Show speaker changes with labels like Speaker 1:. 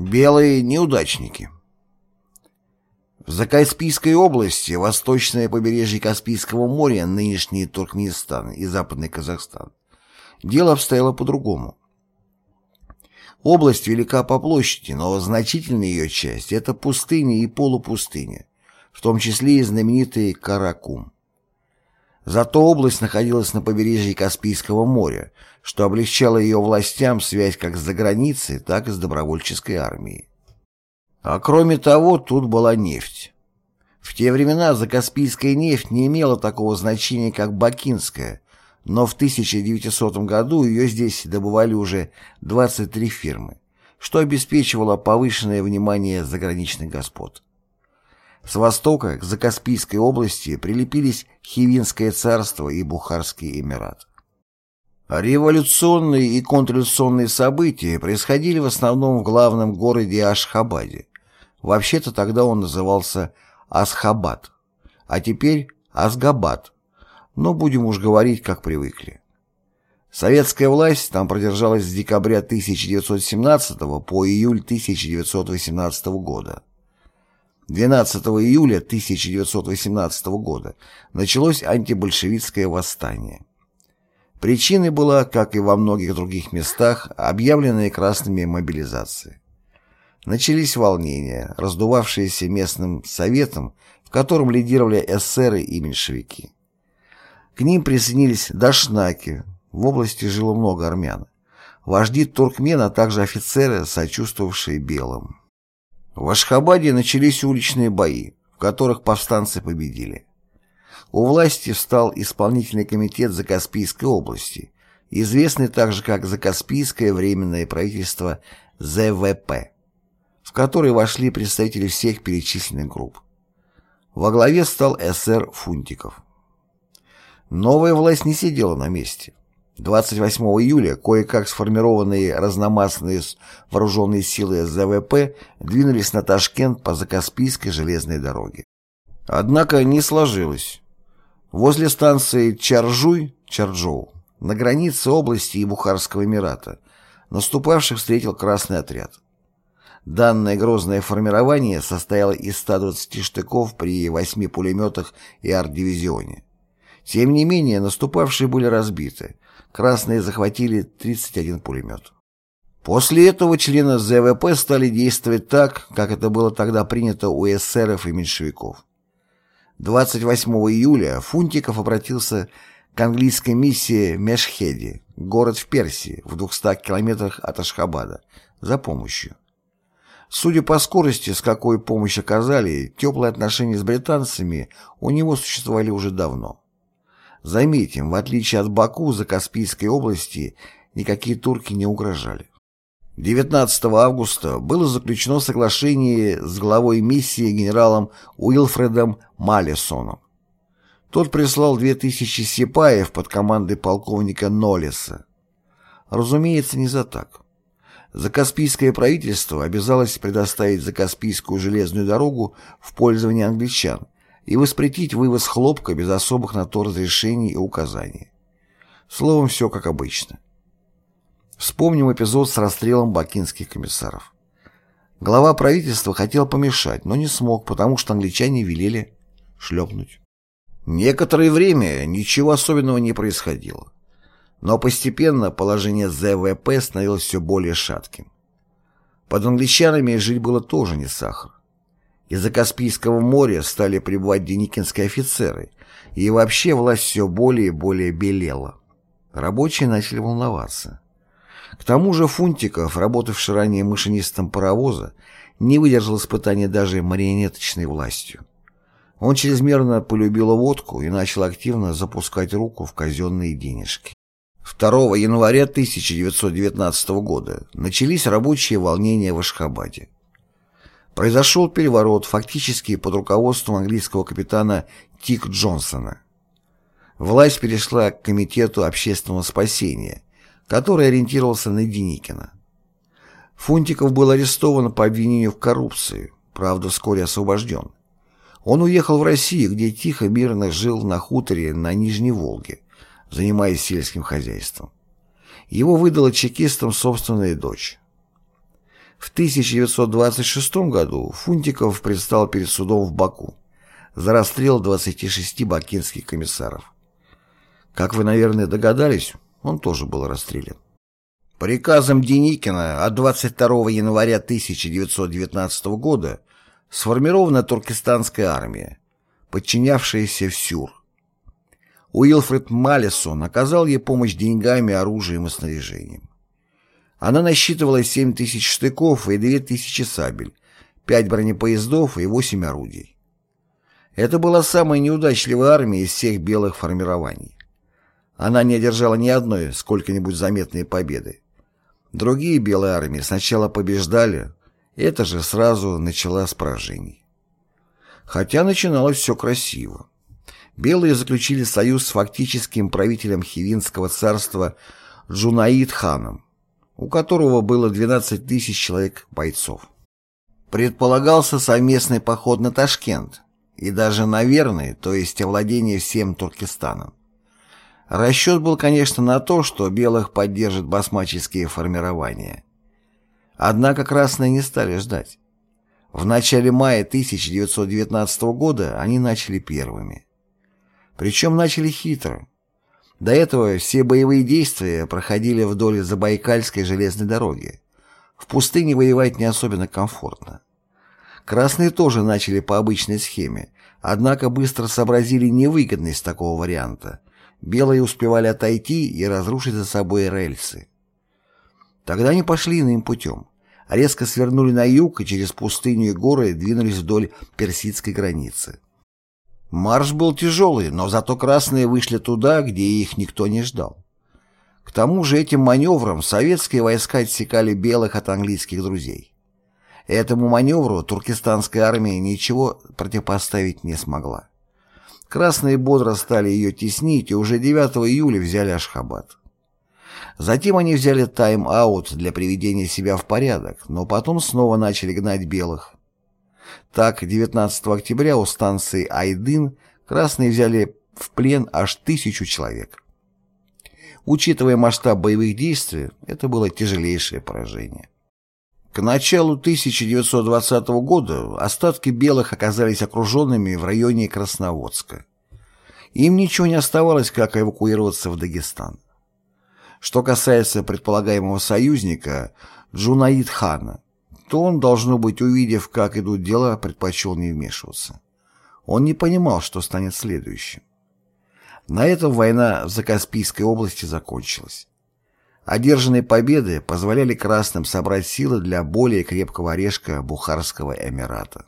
Speaker 1: Белые неудачники В Закаспийской области, восточное побережье Каспийского моря, нынешний Туркменистан и Западный Казахстан, дело обстояло по-другому. Область велика по площади, но значительная ее часть – это пустыня и полупустыня, в том числе и знаменитый Каракум. Зато область находилась на побережье Каспийского моря, что облегчало ее властям связь как с заграницей, так и с добровольческой армией. А кроме того, тут была нефть. В те времена закаспийская нефть не имела такого значения, как бакинская, но в 1900 году ее здесь добывали уже 23 фирмы, что обеспечивало повышенное внимание заграничных господ. С востока к Закаспийской области прилепились Хивинское царство и Бухарский эмират. Революционные и контрреволюционные события происходили в основном в главном городе Ашхабаде. Вообще-то тогда он назывался Асхабад, а теперь Асгабад, но будем уж говорить, как привыкли. Советская власть там продержалась с декабря 1917 по июль 1918 года. 12 июля 1918 года началось антибольшевистское восстание. Причиной была, как и во многих других местах, объявленная красными мобилизация. Начались волнения, раздувавшиеся местным советом, в котором лидировали эсеры и меньшевики. К ним присоединились дашнаки, в области жило много армян, вожди туркмен, а также офицеры, сочувствовавшие белым. В Ашхабаде начались уличные бои, в которых повстанцы победили. У власти встал исполнительный комитет Закаспийской области, известный также как Закаспийское временное правительство ЗВП, в который вошли представители всех перечисленных групп. Во главе стал СР Фунтиков. Новая власть не сидела на месте. 28 июля кое-как сформированные разномастные вооруженные силы ЗВП двинулись на Ташкент по Закаспийской железной дороге. Однако не сложилось. Возле станции Чаржуй, Чарджоу, на границе области и Бухарского Эмирата, наступавших встретил Красный отряд. Данное грозное формирование состояло из 120 штыков при 8 пулеметах и арт-дивизионе. Тем не менее, наступавшие были разбиты, красные захватили 31 пулемет. После этого члены ЗВП стали действовать так, как это было тогда принято у эсеров и меньшевиков. 28 июля Фунтиков обратился к английской миссии Мешхеди, город в Персии, в 200 километрах от Ашхабада, за помощью. Судя по скорости, с какой помощь оказали, теплые отношения с британцами у него существовали уже давно. Заметим, в отличие от Баку, за Каспийской области никакие турки не угрожали. 19 августа было заключено соглашение с главой миссии генералом Уилфредом Маллисоном. Тот прислал 2000 сипаев под командой полковника Ноллиса. Разумеется, не за так. Закаспийское правительство обязалось предоставить Закаспийскую железную дорогу в пользование англичан и воспретить вывоз хлопка без особых на то разрешений и указаний. Словом, все как обычно. Вспомним эпизод с расстрелом бакинских комиссаров. Глава правительства хотел помешать, но не смог, потому что англичане велели шлепнуть. Некоторое время ничего особенного не происходило. Но постепенно положение ЗВП становилось все более шатким. Под англичанами жить было тоже не сахар. Из-за Каспийского моря стали прибывать деникинские офицеры, и вообще власть все более и более белела. Рабочие начали волноваться. К тому же Фунтиков, работавший ранее машинистом паровоза, не выдержал испытания даже марионеточной властью. Он чрезмерно полюбил водку и начал активно запускать руку в казенные денежки. 2 января 1919 года начались рабочие волнения в Ашхабаде. Произошел переворот фактически под руководством английского капитана Тик Джонсона. Власть перешла к Комитету общественного спасения, который ориентировался на Деникина. Фунтиков был арестован по обвинению в коррупции, правда, вскоре освобожден. Он уехал в Россию, где тихо, мирно жил на хуторе на Нижней Волге, занимаясь сельским хозяйством. Его выдала чекистам собственная дочь. В 1926 году Фунтиков предстал перед судом в Баку за расстрел 26 бакинских комиссаров. Как вы, наверное, догадались, он тоже был расстрелян. Приказом Деникина от 22 января 1919 года сформирована туркестанская армия, подчинявшаяся ВСЮР. Уилфред Маллисон оказал ей помощь деньгами, оружием и снаряжением. Она насчитывала 7 тысяч штыков и 2 тысячи сабель, 5 бронепоездов и 8 орудий. Это была самая неудачливая армия из всех белых формирований. Она не одержала ни одной сколько-нибудь заметной победы. Другие белые армии сначала побеждали, это же сразу начала с поражений. Хотя начиналось все красиво. Белые заключили союз с фактическим правителем Хивинского царства Джунаид ханом, у которого было 12 тысяч человек бойцов. Предполагался совместный поход на Ташкент и даже на Верный, то есть овладение всем Туркестаном. Расчет был, конечно, на то, что белых поддержат басмаческие формирования. Однако красные не стали ждать. В начале мая 1919 года они начали первыми. Причем начали хитро. До этого все боевые действия проходили вдоль Забайкальской железной дороги. В пустыне воевать не особенно комфортно. Красные тоже начали по обычной схеме, однако быстро сообразили невыгодность такого варианта Белые успевали отойти и разрушить за собой рельсы. Тогда они пошли иным путем. Резко свернули на юг и через пустыню и горы двинулись вдоль персидской границы. Марш был тяжелый, но зато красные вышли туда, где их никто не ждал. К тому же этим маневром советские войска отсекали белых от английских друзей. Этому маневру туркестанская армия ничего противопоставить не смогла. Красные бодро стали ее теснить и уже 9 июля взяли Ашхабад. Затем они взяли тайм-аут для приведения себя в порядок, но потом снова начали гнать белых. Так, 19 октября у станции Айдын красные взяли в плен аж тысячу человек. Учитывая масштаб боевых действий, это было тяжелейшее поражение. К началу 1920 года остатки белых оказались окруженными в районе Красноводска. Им ничего не оставалось, как эвакуироваться в Дагестан. Что касается предполагаемого союзника Джунаид хана, то он, должно быть, увидев, как идут дела, предпочел не вмешиваться. Он не понимал, что станет следующим. На этом война в Закаспийской области закончилась. Одержанные победы позволяли красным собрать силы для более крепкого орешка Бухарского Эмирата.